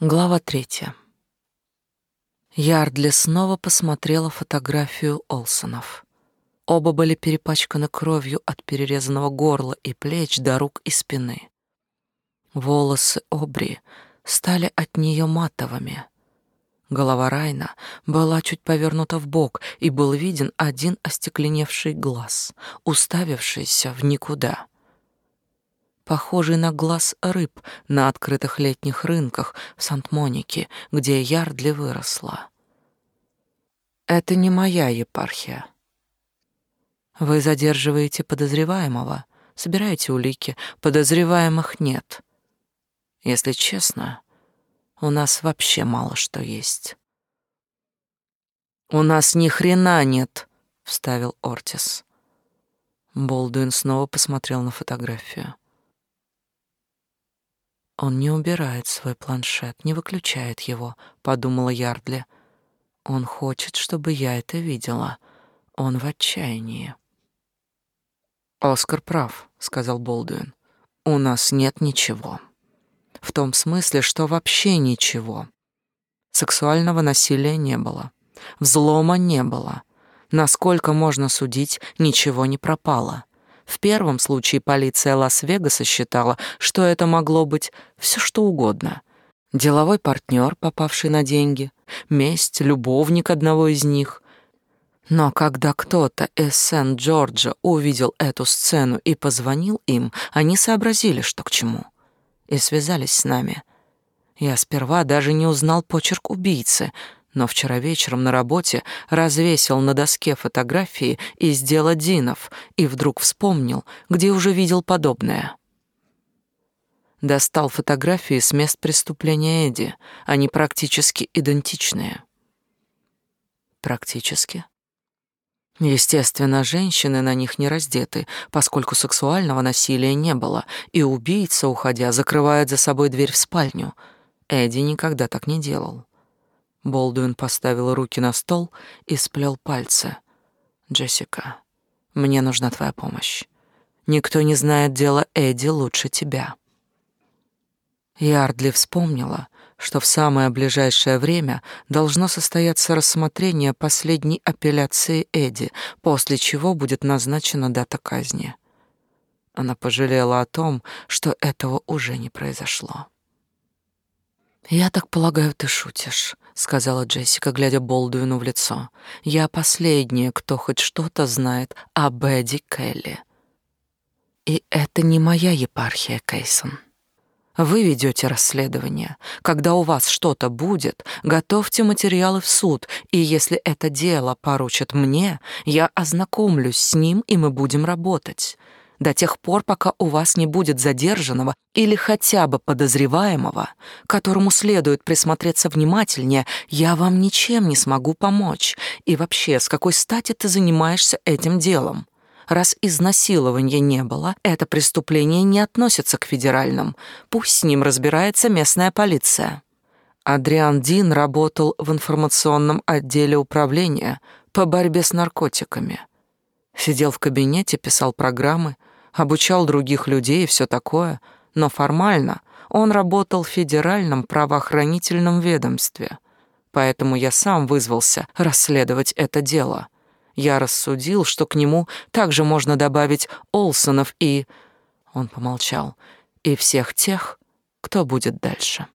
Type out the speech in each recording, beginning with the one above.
Глава третья. Ярдли снова посмотрела фотографию Олсонов. Оба были перепачканы кровью от перерезанного горла и плеч до рук и спины. Волосы Обри стали от нее матовыми. Голова Райна была чуть повернута в бок, и был виден один остекленевший глаз, уставившийся в никуда — похожий на глаз рыб на открытых летних рынках в Сант-Монике, где Ярдли выросла. Это не моя епархия. Вы задерживаете подозреваемого, собираете улики, подозреваемых нет. Если честно, у нас вообще мало что есть. У нас ни хрена нет, вставил Ортис. Болдуин снова посмотрел на фотографию. Он не убирает свой планшет, не выключает его, подумала Ярдли. Он хочет, чтобы я это видела. Он в отчаянии. Оскар прав, сказал Болдуин. У нас нет ничего. В том смысле, что вообще ничего. Сексуального насилия не было. Взлома не было. Насколько можно судить, ничего не пропало. В первом случае полиция Лас-Вегаса считала, что это могло быть все что угодно. Деловой партнер, попавший на деньги, месть, любовник одного из них. Но когда кто-то из Сент-Джорджа увидел эту сцену и позвонил им, они сообразили, что к чему, и связались с нами. Я сперва даже не узнал почерк убийцы — но вчера вечером на работе развесил на доске фотографии из дела Динов и вдруг вспомнил, где уже видел подобное. Достал фотографии с мест преступления Эдди, они практически идентичные. Практически. Естественно, женщины на них не раздеты, поскольку сексуального насилия не было, и убийца, уходя, закрывает за собой дверь в спальню. Эдди никогда так не делал. Болдуин поставил руки на стол и сплел пальцы. «Джессика, мне нужна твоя помощь. Никто не знает дела Эдди лучше тебя». Ярдли вспомнила, что в самое ближайшее время должно состояться рассмотрение последней апелляции Эдди, после чего будет назначена дата казни. Она пожалела о том, что этого уже не произошло. «Я так полагаю, ты шутишь», сказала Джессика, глядя Болдуину в лицо. Я последняя, кто хоть что-то знает о Бэдди Келли. И это не моя епархия, Кейсон. Вы ведете расследование. Когда у вас что-то будет, готовьте материалы в суд, и если это дело поручат мне, я ознакомлюсь с ним, и мы будем работать до тех пор, пока у вас не будет задержанного или хотя бы подозреваемого, которому следует присмотреться внимательнее, я вам ничем не смогу помочь. И вообще, с какой стати ты занимаешься этим делом? Раз изнасилования не было, это преступление не относится к федеральным. Пусть с ним разбирается местная полиция. Адриан Дин работал в информационном отделе управления по борьбе с наркотиками. Сидел в кабинете, писал программы, обучал других людей и все такое, но формально он работал в федеральном правоохранительном ведомстве. Поэтому я сам вызвался расследовать это дело. Я рассудил, что к нему также можно добавить Олсонов и... Он помолчал. И всех тех, кто будет дальше.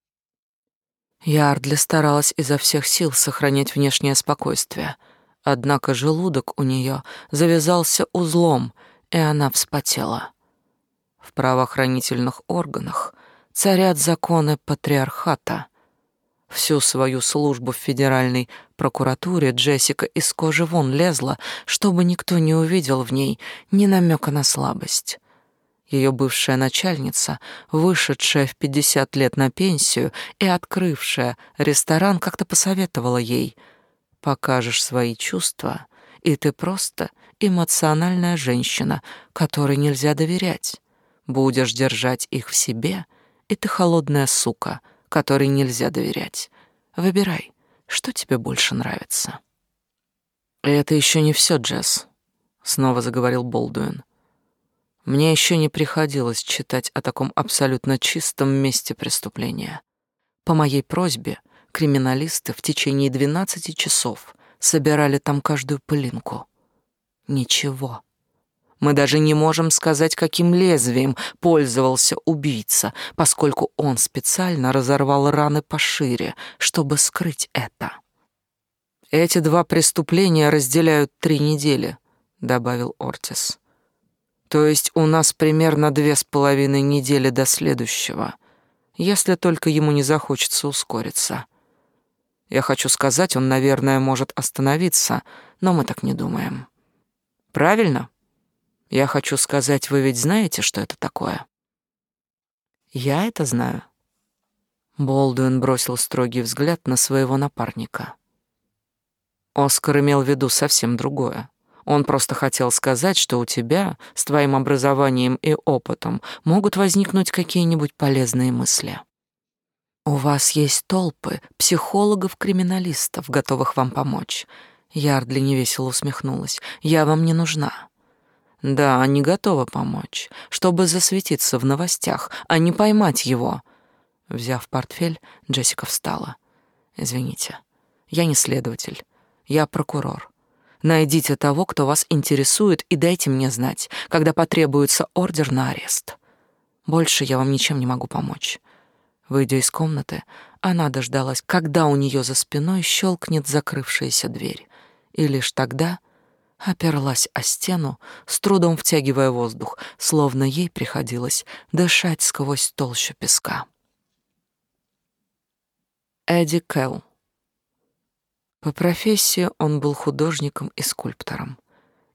Ярдли старалась изо всех сил сохранять внешнее спокойствие. Однако желудок у нее завязался узлом — и она вспотела. В правоохранительных органах царят законы патриархата. Всю свою службу в федеральной прокуратуре Джессика из кожи вон лезла, чтобы никто не увидел в ней ни намека на слабость. Ее бывшая начальница, вышедшая в 50 лет на пенсию и открывшая ресторан, как-то посоветовала ей «Покажешь свои чувства, и ты просто эмоциональная женщина, которой нельзя доверять. Будешь держать их в себе, и ты холодная сука, которой нельзя доверять. Выбирай, что тебе больше нравится. Это еще не все, Джесс, снова заговорил Болдуин. Мне еще не приходилось читать о таком абсолютно чистом месте преступления. По моей просьбе криминалисты в течение 12 часов собирали там каждую пылинку. Ничего. Мы даже не можем сказать, каким лезвием пользовался убийца, поскольку он специально разорвал раны пошире, чтобы скрыть это. Эти два преступления разделяют три недели, добавил Ортис. То есть у нас примерно две с половиной недели до следующего, если только ему не захочется ускориться. Я хочу сказать, он, наверное, может остановиться, но мы так не думаем. Правильно? Я хочу сказать, вы ведь знаете, что это такое? Я это знаю. Болдуин бросил строгий взгляд на своего напарника. Оскар имел в виду совсем другое. Он просто хотел сказать, что у тебя, с твоим образованием и опытом, могут возникнуть какие-нибудь полезные мысли. У вас есть толпы психологов-криминалистов, готовых вам помочь. Ярдли невесело усмехнулась. Я вам не нужна. Да, они готовы помочь, чтобы засветиться в новостях, а не поймать его. Взяв портфель, Джессика встала. Извините, я не следователь, я прокурор. Найдите того, кто вас интересует, и дайте мне знать, когда потребуется ордер на арест. Больше я вам ничем не могу помочь. Выйдя из комнаты, она дождалась, когда у нее за спиной щелкнет закрывшаяся дверь, и лишь тогда оперлась о стену, с трудом втягивая воздух, словно ей приходилось дышать сквозь толщу песка. Эдди Келл. По профессии он был художником и скульптором.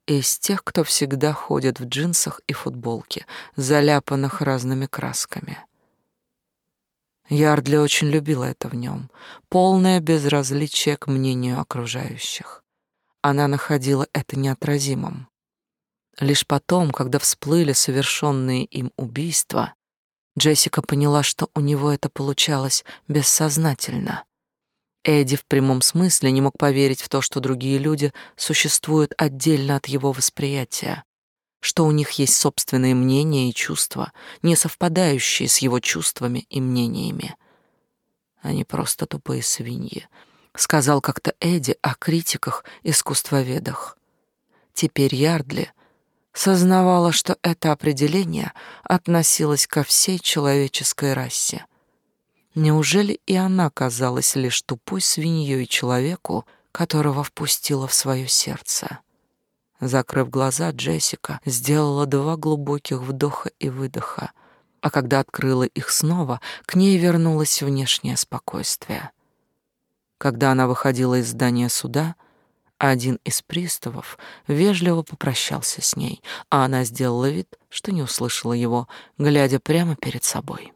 Из тех, кто всегда ходит в джинсах и футболке, заляпанных разными красками. Ярдли очень любила это в нем, полное безразличие к мнению окружающих она находила это неотразимым. Лишь потом, когда всплыли совершенные им убийства, Джессика поняла, что у него это получалось бессознательно. Эдди в прямом смысле не мог поверить в то, что другие люди существуют отдельно от его восприятия, что у них есть собственные мнения и чувства, не совпадающие с его чувствами и мнениями. Они просто тупые свиньи, сказал как-то Эдди о критиках-искусствоведах. Теперь Ярдли сознавала, что это определение относилось ко всей человеческой расе. Неужели и она казалась лишь тупой свиньей человеку, которого впустила в свое сердце? Закрыв глаза, Джессика сделала два глубоких вдоха и выдоха, а когда открыла их снова, к ней вернулось внешнее спокойствие. Когда она выходила из здания суда, один из приставов вежливо попрощался с ней, а она сделала вид, что не услышала его, глядя прямо перед собой.